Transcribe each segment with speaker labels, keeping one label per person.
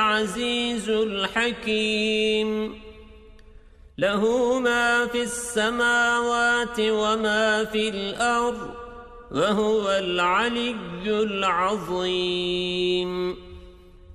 Speaker 1: العزيز الحكيم. له ما في السماوات وما في الأرض وهو العلي العظيم.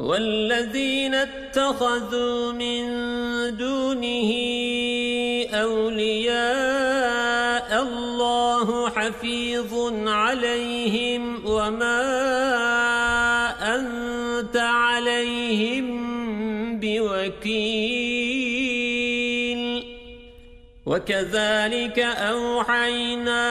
Speaker 1: والذين اتخذوا من دونه أولياء الله حفيظ عليهم وما أنت عليهم بوكيل. وكذلك أوحينا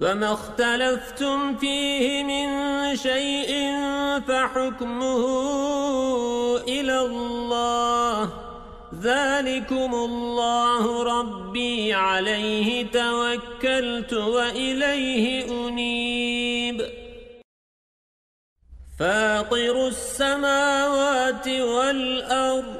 Speaker 1: وما اختلفتم فيه من شيء فحكمه إلى الله ذلكم الله ربي عليه توكلت وإليه أنيب فاطر السماوات والأرض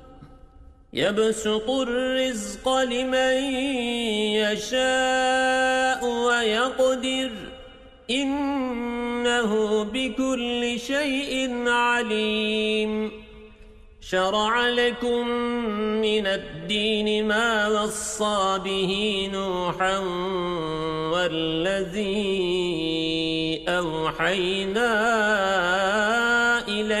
Speaker 1: يبسط الرزق لمن يشاء ويقدر. إنه بكل شيء عليم. شرع لكم من الدين ما وصى به نوحا والذي أوحينا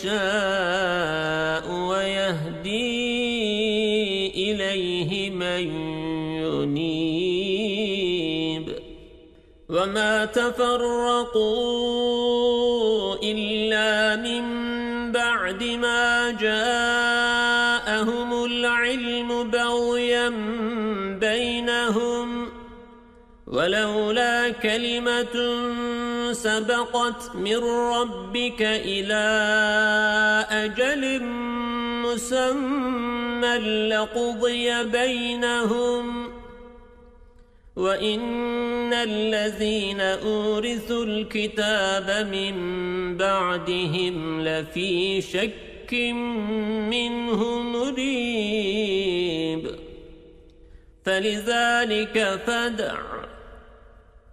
Speaker 1: يشاء ويهدي إليه من ينيب وما تفرقوا إلا من بعد ما جاءهم العلم بغيا بينهم ولولا كلمة سبقت من ربك إلى أجل مسمى لقضي بينهم. وَإِنَّ الَّذِينَ أُورِثُوا الْكِتَابَ مِنْ بَعْدِهِمْ لَفِي شَكٍّ مِّنْهُ مُرِيبٍ. فَلِذَلِكَ فَدْعُ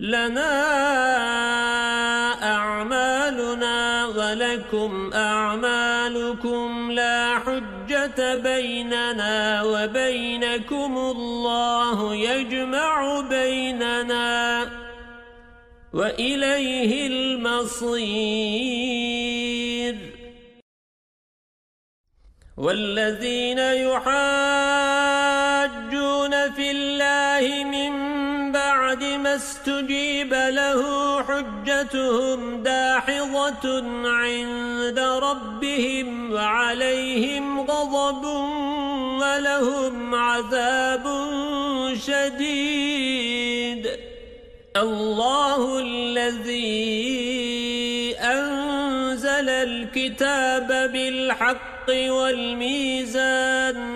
Speaker 1: لنا أعمالنا ولكم أعمالكم لا حجة بيننا وبينكم الله يجمع بيننا وإليه المصير. والذين يحاجون في الله من ما استجيب له حجتهم داحظة عند ربهم وعليهم غضب ولهم عذاب شديد. الله الذي أنزل الكتاب بالحق والميزان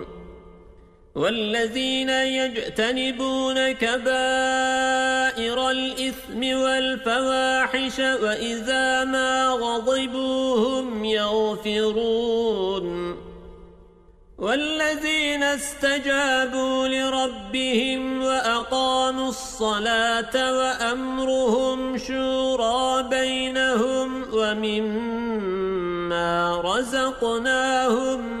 Speaker 1: والذين يجتنبون كبائر الإثم والفواحش وإذا ما غضبوا هم يغفرون. والذين استجابوا لربهم وأقاموا الصلاة وأمرهم شورى بينهم ومما رزقناهم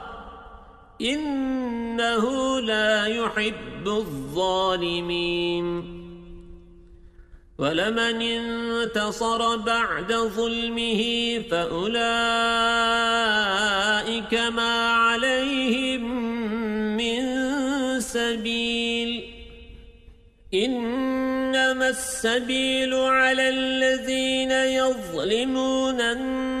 Speaker 1: إنه لا يحب الظالمين. ولمن انتصر بعد ظلمه فأولئك ما عليهم من سبيل. إنما السبيل على الذين يظلمون الناس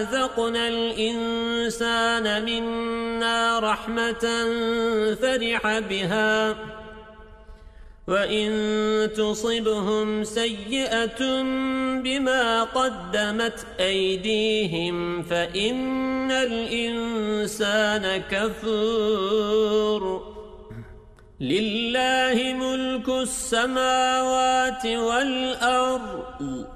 Speaker 1: أذقنا الإنسان منا رحمة فرح بها وَإِن تُصِبْهُمْ سَيِّئَةٌ بِمَا قَدَّمَتْ أَيْدِيهِمْ فَإِنَّ الْإِنسَانَ كَفُورٌ لِلَّهِ مُلْكُ السَّمَاوَاتِ وَالْأَرْضِ